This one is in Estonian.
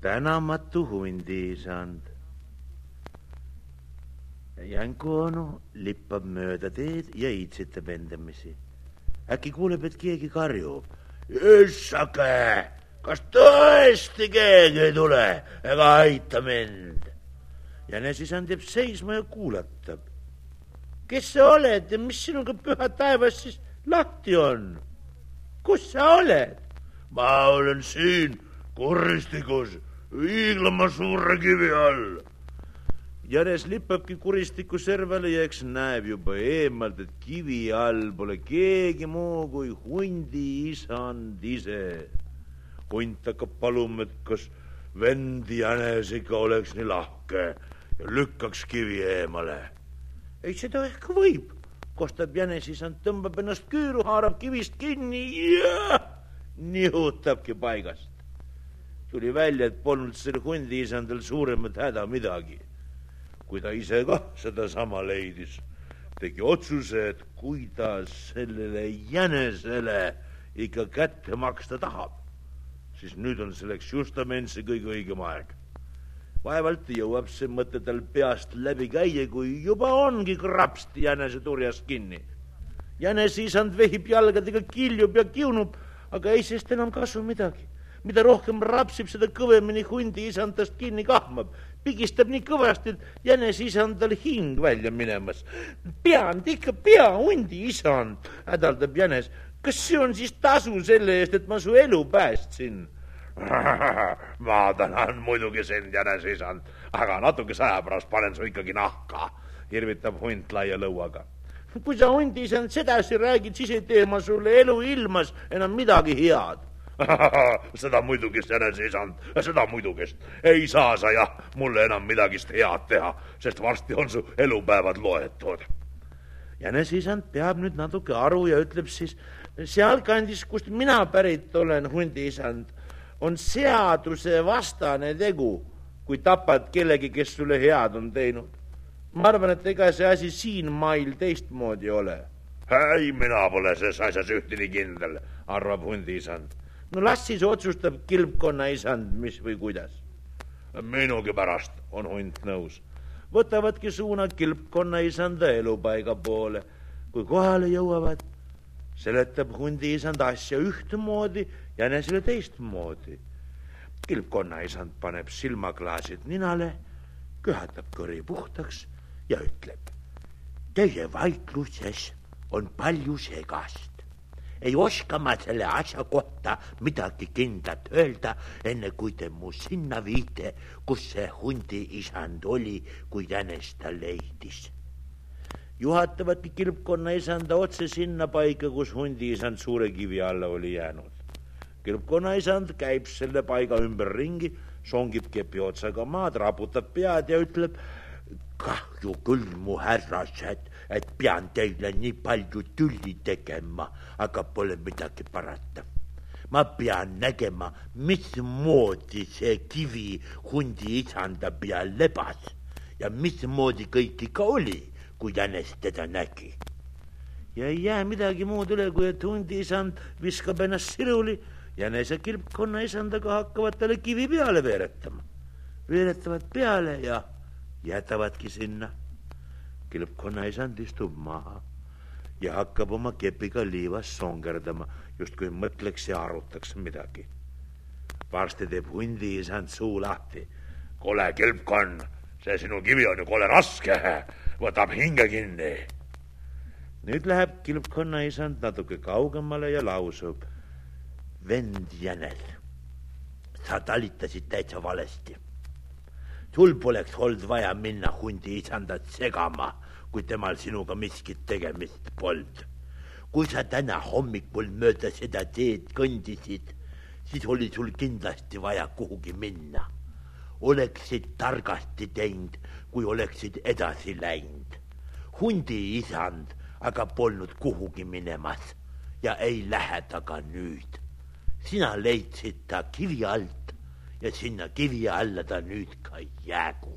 tänamatu hundiisand. Janku onu lippab mööda teed ja iitsetab endamisi. äkki kuuleb, et keegi karjub. issake, kas tõesti keegi ei tule ega aita mind? jänesisand jääb seisma ja kuulatab. kes sa oled ja mis sinuga püha taevas siis lahti on? kus sa oled? ma olen siin kuristikus hiiglama suure kivi all. jänes lipabki kuristiku servale ja eks näeb juba eemalt, et kivi all pole keegi muu kui hundi isand ise. hunt hakkab paluma, et kas vend jänes ikka oleks nii lahke ja lükkaks kivi eemale. ei, seda ehk võib, kostab jänes isand, tõmbab ennast küüru, haarab kivist kinni ja nihutabki paigast tuli välja, et polnud sel hundiisandal suuremat häda midagi. kui ta ise kah sedasama leidis, tegi otsuse, et kui ta sellele jänesele ikka kätte maksta tahab, siis nüüd on selleks justamint see kõige õigem aeg. vaevalt jõuab see mõte tal peast läbi käia, kui juba ongi krapsti jänese turjast kinni. jäneseisand vehib jalgadega, kiljub ja kiunub, aga ei sest enam kasu midagi mida rohkem rapsib, seda kõvemini hundi isand tast kinni kahmab. pigistab nii kõvasti, et jänese isand tal hing välja minemas. pean ikka, pea, hundi isand, hädaldab jänes. kas see on siis tasu selle eest, et ma su elu päästsin? ma tänan muidugi sind, jänese isand, aga natukese aja pärast panen su ikkagi nahka, irvitab hunt laia lõuaga kui sa hundi isand sedasi räägid, siis ei tee ma sulle elu ilmas enam midagi head seda muidugist, jäneseisand, seda muidugist. ei saa sa jah mulle enam midagist head teha, sest varsti on su elupäevad loetud. jäneseisand peab nüüd natuke aru ja ütleb siis, sealkandis, kust mina pärit olen, hundiisand, on seadusevastane tegu, kui tapad kellegi, kes sulle head on teinud. ma arvan, et ega see asi siin mail teistmoodi ole. ei, mina pole ses asjas ühtegi kindel, arvab hundiisand no las siis otsustab kilpkonna isand, mis või kuidas. minugi pärast on hunt nõus. võtavadki suuna kilpkonna isanda elupaiga poole. kui kohale jõuavad, seletab hundi isand asja ühtemoodi, jänesele teistmoodi. kilpkonna isand paneb silmaklaasid ninale, köhatab kõri puhtaks ja ütleb. Teie vaidluses on palju segast ei oska ma selle asja kohta midagi kindlat öelda, enne kui te mu sinna viite, kus see hundi isand oli, kui jänes ta leidis. juhatavadki kilpkonna isanda otse sinna paika, kus hundi isand suure kivi alla oli jäänud. kilpkonna isand käib selle paiga ümberringi, songib kepi otsaga maad, raputab pead ja ütleb kahju küll, mu härrased, et pean teile nii palju tülli tegema, aga pole midagi parata. ma pean nägema, mismoodi see kivi hundi isanda peal lebas ja mismoodi kõik ikka oli, kui jänes teda nägi. ja ei jää midagi muud üle, kui et hundi isand viskab ennast siruli, jänese kilpkonna isandaga hakkavad talle kivi peale veeretama. veeretavad peale ja jätavadki sinna kilpkonna isand istub maha ja hakkab oma kepiga liivas songerdama, justkui mõtleks ja arutaks midagi. varsti teeb hundi isand suu lahti. kole kilpkonn, see sinu kivi on ju kole raske, võtab hinge kinni. nüüd läheb kilpkonna isand natuke kaugemale ja lausub. vend Jänel, sa talitasid täitsa valesti sul poleks olnud vaja minna hundi isandat segama, kui temal sinuga miskit tegemist polnud. kui sa täna hommikul mööda seda teed kõndisid, siis oli sul kindlasti vaja kuhugi minna. oleksid targasti teinud, kui oleksid edasi läinud. hundi isand aga polnud kuhugi minemas ja ei lähe ta ka nüüd. sina leidsid ta kivi alt ja sinna kivi alla ta nüüd ka jäägu